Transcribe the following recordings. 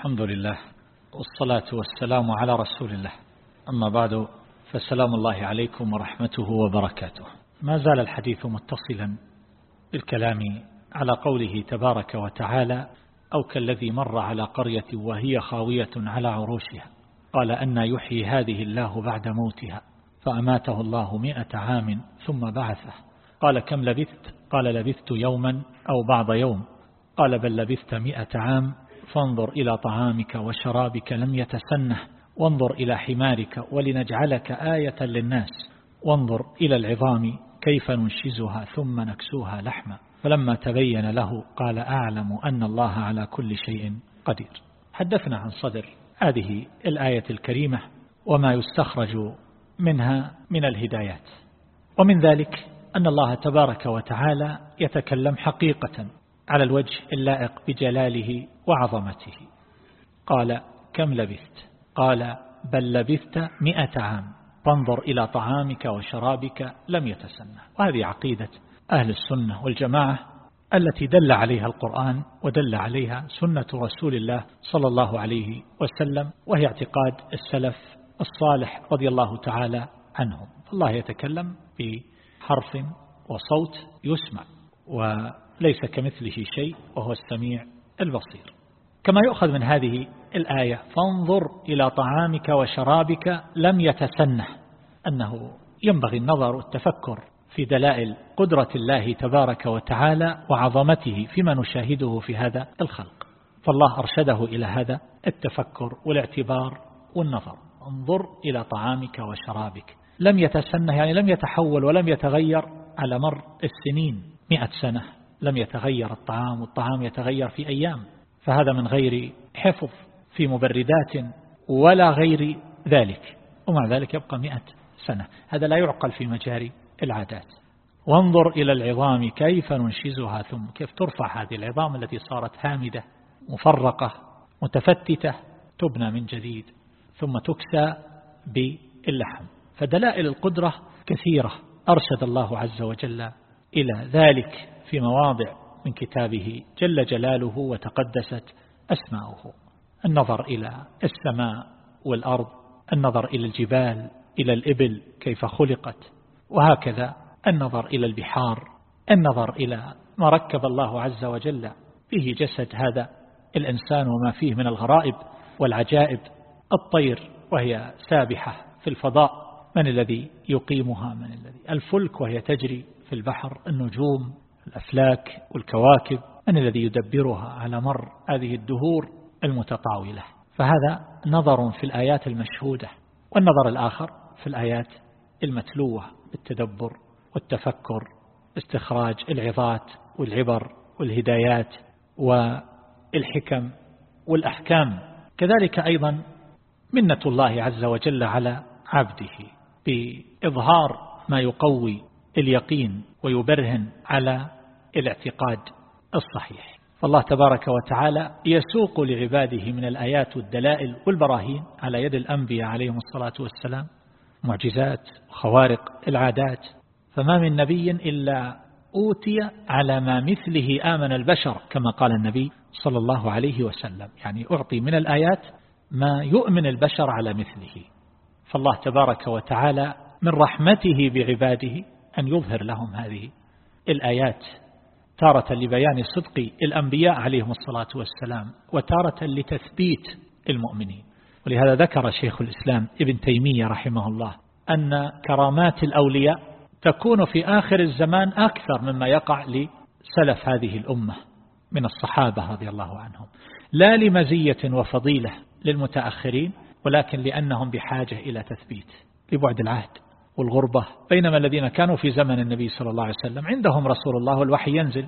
الحمد لله والصلاة والسلام على رسول الله. أما بعد فسلام الله عليكم ورحمته وبركاته. ما زال الحديث متصلا بالكلام على قوله تبارك وتعالى أو كالذي مر على قرية وهي خاوية على عروشها قال أن يحيي هذه الله بعد موتها فأماته الله مئة عام ثم بعثه. قال كم لبثت؟ قال لبثت يوما أو بعض يوم. قال بل لبثت مئة عام فانظر إلى طعامك وشرابك لم يتسنه وانظر إلى حمارك ولنجعلك آية للناس. وانظر إلى العظام كيف ننشزها ثم نكسوها لحما. فلما تبين له قال أعلم أن الله على كل شيء قدير. حدثنا عن صدر هذه الآية الكريمة وما يستخرج منها من الهدايات. ومن ذلك أن الله تبارك وتعالى يتكلم حقيقة على الوجه اللائق بجلاله وعظمته. قال كم لبثت؟ قال بل لبثت مئة عام. فانظر إلى طعامك وشرابك لم يتسنى وهذه عقيدة أهل السنة والجماعة التي دل عليها القرآن ودل عليها سنة رسول الله صلى الله عليه وسلم وهي اعتقاد السلف الصالح رضي الله تعالى عنهم. الله يتكلم بحرف وصوت يسمع. وليس كمثله شيء وهو السميع البصير. كما يؤخذ من هذه الآية فانظر إلى طعامك وشرابك لم يتسنه أنه ينبغي النظر والتفكر في دلائل قدرة الله تبارك وتعالى وعظمته فيما نشاهده في هذا الخلق. فالله أرشده إلى هذا التفكر والاعتبار والنظر. انظر إلى طعامك وشرابك. لم يتسنه يعني لم يتحول ولم يتغير على مر السنين مئة سنة. لم يتغير الطعام والطعام يتغير في أيام. فهذا من غير حفظ في مبردات ولا غير ذلك. ومع ذلك يبقى مئة سنة. هذا لا يعقل في مجاري العادات. وانظر إلى العظام كيف ننشزها. ثم كيف ترفع هذه العظام التي صارت هامدة مفرقة متفتتة تبنى من جديد ثم تكسى باللحم. فدلائل القدرة كثيرة. أرشد الله عز وجل إلى ذلك. في مواضع من كتابه جل جلاله وتقدست أسماؤه. النظر إلى السماء والأرض النظر إلى الجبال إلى الإبل كيف خلقت وهكذا النظر إلى البحار النظر إلى ما ركب الله عز وجل فيه جسد هذا الإنسان وما فيه من الغرائب والعجائب الطير وهي سابحة في الفضاء من الذي يقيمها؟ من الذي؟ الفلك وهي تجري في البحر النجوم الأفلاك والكواكب من الذي يدبرها على مر هذه الدهور المتطاولة. فهذا نظر في الآيات المشهودة والنظر الآخر في الآيات المتلوة بالتدبر والتفكر استخراج العظات والعبر والهدايات والحكم والأحكام. كذلك أيضا منة الله عز وجل على عبده بإظهار ما يقوي اليقين ويبرهن على الاعتقاد الصحيح. فالله تبارك وتعالى يسوق لعباده من الآيات والدلائل والبراهين على يد الأنبياء عليهم الصلاة والسلام معجزات وخوارق العادات. فما من نبي إلا أوتي على ما مثله آمن البشر كما قال النبي صلى الله عليه وسلم. يعني أعطي من الآيات ما يؤمن البشر على مثله. فالله تبارك وتعالى من رحمته بعباده أن يظهر لهم هذه الآيات تارة لبيان صدق الأنبياء عليهم الصلاة والسلام وتارة لتثبيت المؤمنين. ولهذا ذكر شيخ الإسلام ابن تيمية رحمه الله أن كرامات الأولياء تكون في آخر الزمان أكثر مما يقع لسلف هذه الأمة من الصحابة رضي الله عنهم. لا لمزية وفضيلة للمتأخرين ولكن لأنهم بحاجة إلى تثبيت. لبعد العهد. والغربة. بينما الذين كانوا في زمن النبي صلى الله عليه وسلم عندهم رسول الله والوحي ينزل.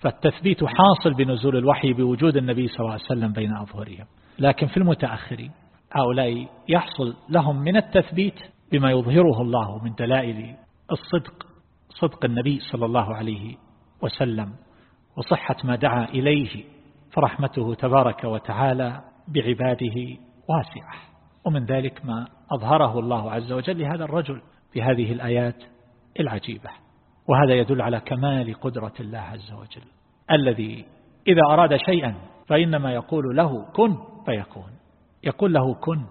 فالتثبيت حاصل بنزول الوحي بوجود النبي صلى الله عليه وسلم بين أظهرهم. لكن في المتأخرين هؤلاء يحصل لهم من التثبيت بما يظهره الله من دلائل الصدق صدق النبي صلى الله عليه وسلم وصحة ما دعا إليه فرحمته تبارك وتعالى بعباده واسعة. ومن ذلك ما أظهره الله عز وجل لهذا الرجل. في هذه الآيات العجيبة. وهذا يدل على كمال قدرة الله عز وجل. الذي إذا أراد شيئا فإنما يقول له كن فيكون. يقول له كن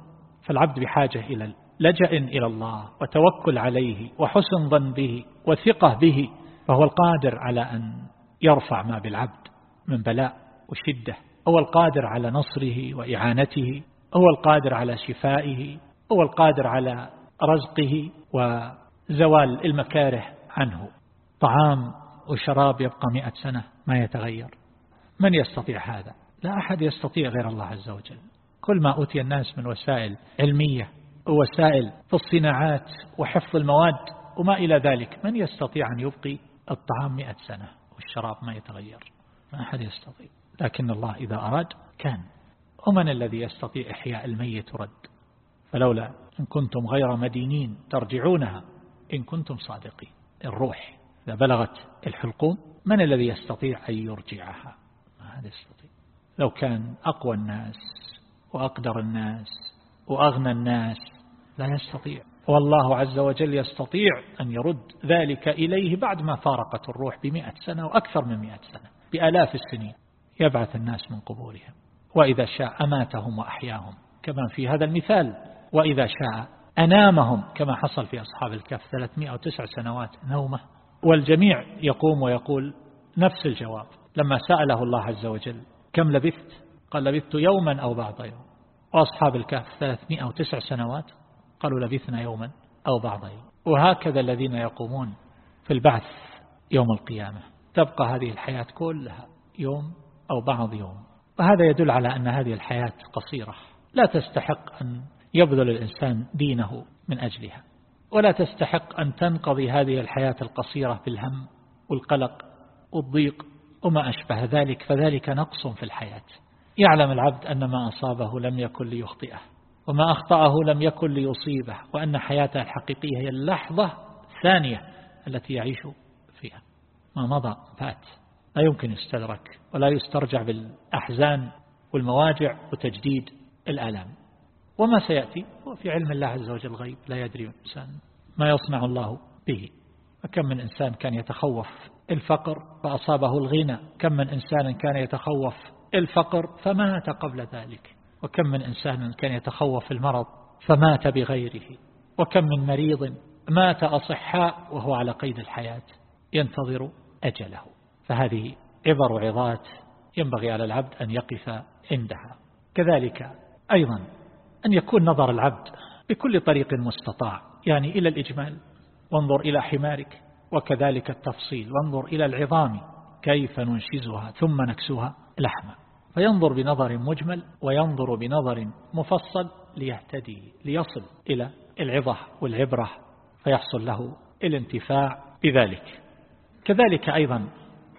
فالعبد بحاجة إلى لجأ إلى الله وتوكل عليه وحسن ظن به وثقة به فهو القادر على أن يرفع ما بالعبد من بلاء وشدة. هو القادر على نصره وإعانته هو القادر على شفائه هو القادر على رزقه وزوال المكاره عنه. طعام وشراب يبقى مئة سنة ما يتغير. من يستطيع هذا؟ لا أحد يستطيع غير الله عز وجل. كل ما أوتي الناس من وسائل علمية ووسائل في الصناعات وحفظ المواد وما إلى ذلك من يستطيع أن يبقي الطعام مئة سنة والشراب ما يتغير؟ ما أحد يستطيع. لكن الله إذا أراد كان. ومن الذي يستطيع إحياء الميت رد؟ فلولا إن كنتم غير مدينين ترجعونها. إن كنتم صادقين. الروح إذا بلغت الحلقوم من الذي يستطيع أن يرجعها؟ ما هذا يستطيع. لو كان أقوى الناس وأقدر الناس وأغنى الناس لا يستطيع. والله عز وجل يستطيع أن يرد ذلك إليه بعد ما فارقت الروح بمئة سنة وأكثر من مئة سنة بألاف السنين. يبعث الناس من قبورهم وإذا شاء أماتهم وأحياهم. كما في هذا المثال وإذا شاء أنامهم كما حصل في أصحاب الكهف 309 سنوات نومة. والجميع يقوم ويقول نفس الجواب. لما سأله الله عز وجل كم لبثت؟ قال لبثت يوما أو بعض يوم. وأصحاب الكهف 309 سنوات قالوا لبثنا يوما أو بعض يوم. وهكذا الذين يقومون في البعث يوم القيامة. تبقى هذه الحياة كلها يوم أو بعض يوم. وهذا يدل على أن هذه الحياة قصيرة. لا تستحق أن يبذل الإنسان دينه من أجلها. ولا تستحق أن تنقضي هذه الحياة القصيرة بالهم والقلق والضيق وما أشبه ذلك فذلك نقص في الحياة. يعلم العبد أن ما أصابه لم يكن ليخطئه وما أخطأه لم يكن ليصيبه وأن حياته الحقيقية هي اللحظة الثانية التي يعيش فيها. ما مضى فات. لا يمكن يستدرك ولا يسترجع بالأحزان والمواجع وتجديد الآلام. وما سيأتي. هو في علم الله عز وجل غيب لا يدري الإنسان ما يصنع الله به. وكم من إنسان كان يتخوف الفقر فأصابه الغنى؟ كم من إنسان كان يتخوف الفقر فمات قبل ذلك؟ وكم من إنسان كان يتخوف المرض فمات بغيره؟ وكم من مريض مات أصحاء وهو على قيد الحياة ينتظر أجله؟ فهذه عبر وعظات ينبغي على العبد أن يقف عندها. كذلك أيضا أن يكون نظر العبد بكل طريق مستطاع يعني إلى الإجمال. وانظر إلى حمارك وكذلك التفصيل. وانظر إلى العظام كيف ننشزها ثم نكسوها لحما. فينظر بنظر مجمل وينظر بنظر مفصل ليهتدي ليصل إلى العظة والعبرة فيحصل له الانتفاع بذلك. كذلك أيضا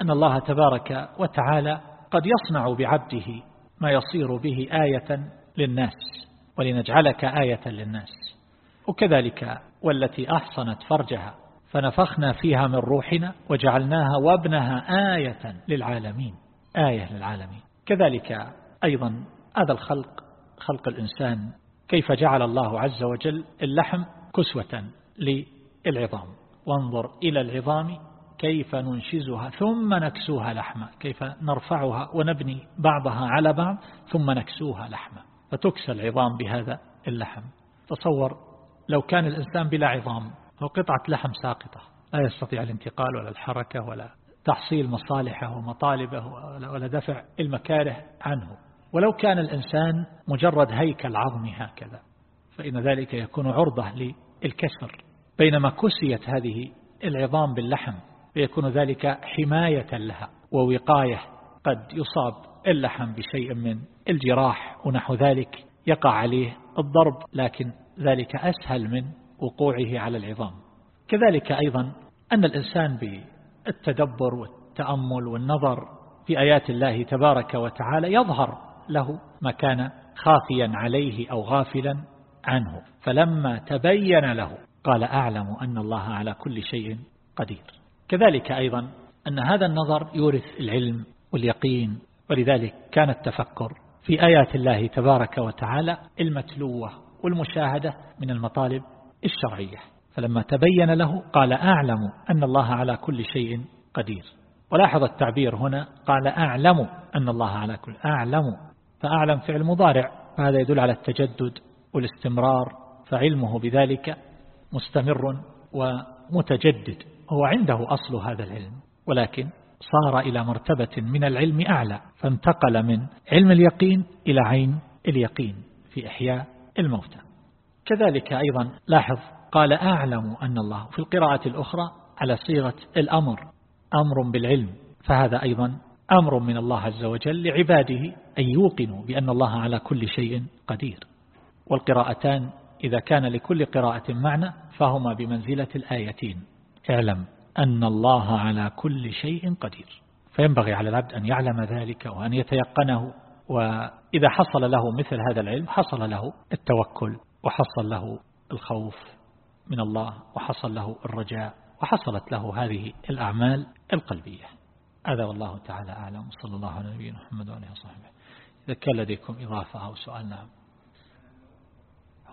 أن الله تبارك وتعالى قد يصنع بعبده ما يصير به آية للناس. ولنجعلك آية للناس. وكذلك والتي أحصنت فرجها فنفخنا فيها من روحنا وجعلناها وابنها آية للعالمين. آية للعالمين. كذلك أيضا هذا الخلق خلق الإنسان كيف جعل الله عز وجل اللحم كسوة للعظام. وانظر إلى العظام كيف ننشزها ثم نكسوها لحما كيف نرفعها ونبني بعضها على بعض ثم نكسوها لحما. فتكسى العظام بهذا اللحم. تصور لو كان الإنسان بلا عظام هو قطعة لحم ساقطة لا يستطيع الانتقال ولا الحركة ولا تحصيل مصالحه ومطالبه ولا دفع المكاره عنه. ولو كان الإنسان مجرد هيكل عظمي هكذا فإن ذلك يكون عرضة للكسر. بينما كسيت هذه العظام باللحم فيكون ذلك حماية لها ووقاية قد يصاب اللحم بشيء من الجراح ونحو ذلك يقع عليه الضرب لكن ذلك أسهل من وقوعه على العظام. كذلك أيضا أن الإنسان بالتدبر والتأمل والنظر في آيات الله تبارك وتعالى يظهر له ما كان خافيا عليه أو غافلا عنه. فلما تبين له قال أعلم أن الله على كل شيء قدير. كذلك أيضا أن هذا النظر يورث العلم واليقين ولذلك كان التفكر في آيات الله تبارك وتعالى المتلوة والمشاهدة من المطالب الشرعية. فلما تبين له قال أعلم أن الله على كل شيء قدير. ولاحظ التعبير هنا قال أعلم أن الله على كل أعلم. فأعلم فعل مضارع فهذا يدل على التجدد والاستمرار فعلمه بذلك مستمر ومتجدد. هو عنده أصل هذا العلم ولكن صار إلى مرتبة من العلم أعلى فانتقل من علم اليقين إلى عين اليقين في إحياء الموتى. كذلك أيضا لاحظ قال أعلم أن الله في القراءة الأخرى على صيغة الأمر أمر بالعلم فهذا أيضا أمر من الله عز وجل لعباده أن يوقنوا بأن الله على كل شيء قدير. والقراءتان إذا كان لكل قراءة معنى فهما بمنزلة الآيتين اعلم. أن الله على كل شيء قدير. فينبغي على العبد أن يعلم ذلك وأن يتيقنه وإذا حصل له مثل هذا العلم حصل له التوكل وحصل له الخوف من الله وحصل له الرجاء وحصلت له هذه الأعمال القلبية. هذا والله تعالى أعلم. صلى الله على نبينا محمد وعليه وصحبه. إذا كان لديكم إضافة أو سؤال نعم.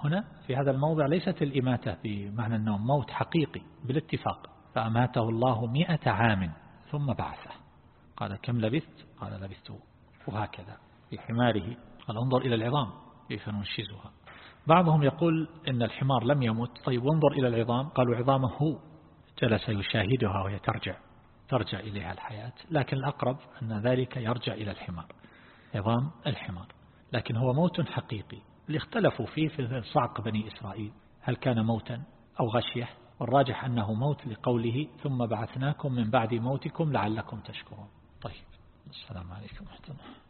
هنا في هذا الموضع ليست الإماتة بمعنى النوم موت حقيقي بالاتفاق. فأماته الله مئة عام ثم بعثه. قال كم لبثت؟ قال لبثت وهكذا في حماره. قال انظر إلى العظام كيف ننشزها. بعضهم يقول إن الحمار لم يمت. طيب وانظر إلى العظام. قالوا عظامه هو جلس يشاهدها وهي ترجع ترجع إليها الحياة. لكن الأقرب أن ذلك يرجع إلى الحمار عظام الحمار. لكن هو موت حقيقي. اللي اختلفوا فيه في صعق بني إسرائيل هل كان موتا أو غشية؟ والراجح أنه موت لقوله ثم بعثناكم من بعد موتكم لعلكم تشكرون. طيب السلام عليكم ورحمة الله.